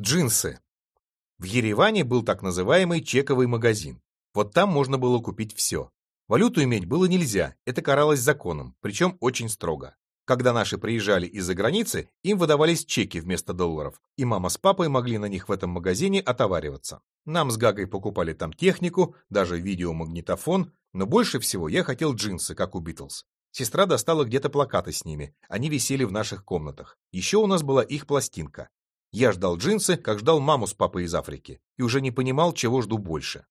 Джинсы. В Ереване был так называемый чековый магазин. Вот там можно было купить все. Валюту иметь было нельзя, это каралось законом, причем очень строго. Когда наши приезжали из-за границы, им выдавались чеки вместо долларов, и мама с папой могли на них в этом магазине отовариваться. Нам с Гагой покупали там технику, даже видеомагнитофон, но больше всего я хотел джинсы, как у Битлз. Сестра достала где-то плакаты с ними, они висели в наших комнатах. Еще у нас была их пластинка. Я ждал джинсы, как ждал маму с папой из Африки, и уже не понимал, чего жду больше.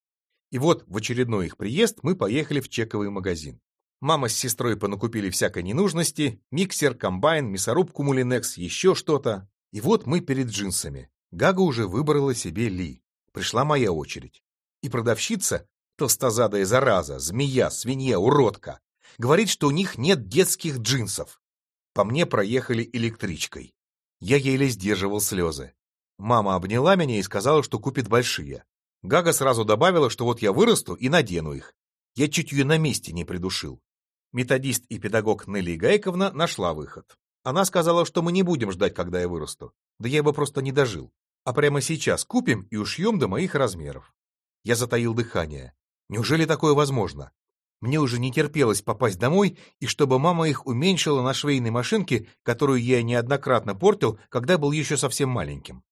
И вот в очередной их приезд мы поехали в чековый магазин. Мама с сестрой понакупили всякой ненужности, миксер, комбайн, мясорубку мулинекс, еще что-то. И вот мы перед джинсами. Гага уже выбрала себе Ли. Пришла моя очередь. И продавщица, толстозадая зараза, змея, свинья, уродка, говорит, что у них нет детских джинсов. По мне проехали электричкой. Я еле сдерживал слезы. Мама обняла меня и сказала, что купит большие. Гага сразу добавила, что вот я вырасту и надену их. Я чуть ее на месте не придушил. Методист и педагог Нелли Гайковна нашла выход. Она сказала, что мы не будем ждать, когда я вырасту. Да я бы просто не дожил. А прямо сейчас купим и ушьем до моих размеров. Я затаил дыхание. Неужели такое возможно? Мне уже не терпелось попасть домой, и чтобы мама их уменьшила на швейной машинке, которую я неоднократно портил, когда был еще совсем маленьким.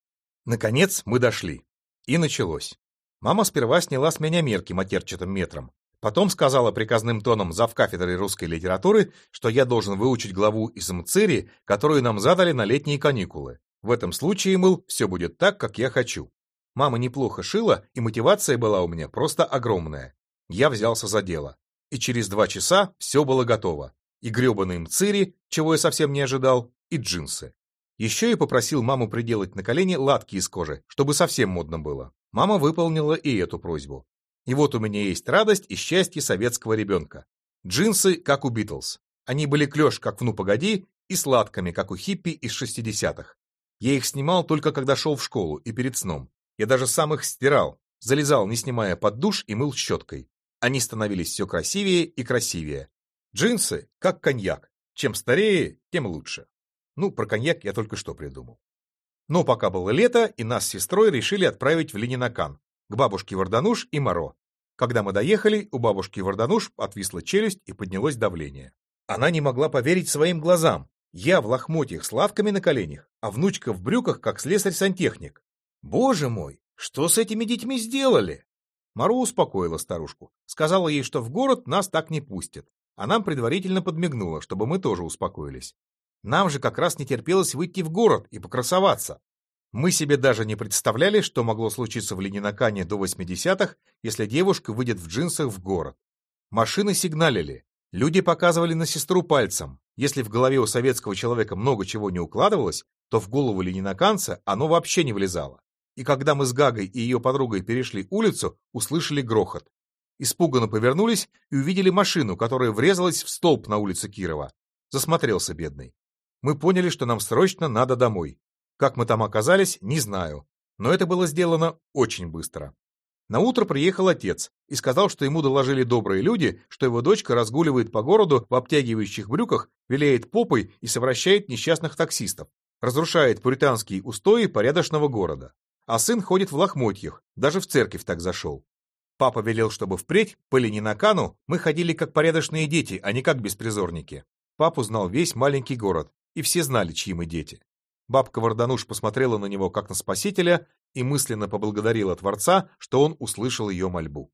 Наконец мы дошли. И началось. Мама сперва сняла с меня мерки матерчатым метром. Потом сказала приказным тоном завкафедрой русской литературы, что я должен выучить главу из МЦИРИ, которую нам задали на летние каникулы. В этом случае, мыл, все будет так, как я хочу. Мама неплохо шила, и мотивация была у меня просто огромная. Я взялся за дело. И через два часа все было готово. И гребаный МЦИРИ, чего я совсем не ожидал, и джинсы. Еще я попросил маму приделать на колени латки из кожи, чтобы совсем модно было. Мама выполнила и эту просьбу. И вот у меня есть радость и счастье советского ребенка. Джинсы, как у Битлз. Они были клеш, как в «Ну, погоди», и сладкими, как у хиппи из 60-х. Я их снимал только когда шел в школу и перед сном. Я даже сам их стирал, залезал, не снимая под душ и мыл щеткой. Они становились все красивее и красивее. Джинсы, как коньяк. Чем старее, тем лучше. Ну, про коньяк я только что придумал. Но пока было лето, и нас с сестрой решили отправить в Ленинакан, к бабушке Вардануш и Моро. Когда мы доехали, у бабушки Вардануш отвисла челюсть и поднялось давление. Она не могла поверить своим глазам. Я в лохмотьях с лавками на коленях, а внучка в брюках, как слесарь-сантехник. Боже мой, что с этими детьми сделали? Маро успокоила старушку. Сказала ей, что в город нас так не пустят. А нам предварительно подмигнула, чтобы мы тоже успокоились. Нам же как раз не терпелось выйти в город и покрасоваться. Мы себе даже не представляли, что могло случиться в Ленинакане до 80-х, если девушка выйдет в джинсах в город. Машины сигналили. Люди показывали на сестру пальцем. Если в голове у советского человека много чего не укладывалось, то в голову ленинаканца оно вообще не влезало. И когда мы с Гагой и ее подругой перешли улицу, услышали грохот. Испуганно повернулись и увидели машину, которая врезалась в столб на улице Кирова. Засмотрелся бедный. Мы поняли, что нам срочно надо домой. Как мы там оказались, не знаю, но это было сделано очень быстро. На утро приехал отец и сказал, что ему доложили добрые люди, что его дочка разгуливает по городу в обтягивающих брюках, виляет попой и совращает несчастных таксистов, разрушает пуританские устои порядочного города. А сын ходит в лохмотьях, даже в церковь так зашел. Папа велел, чтобы впредь, по Ленинакану, мы ходили как порядочные дети, а не как беспризорники. Папу знал весь маленький город, и все знали, чьи мы дети. Бабка Вардануш посмотрела на него как на спасителя и мысленно поблагодарила Творца, что он услышал ее мольбу.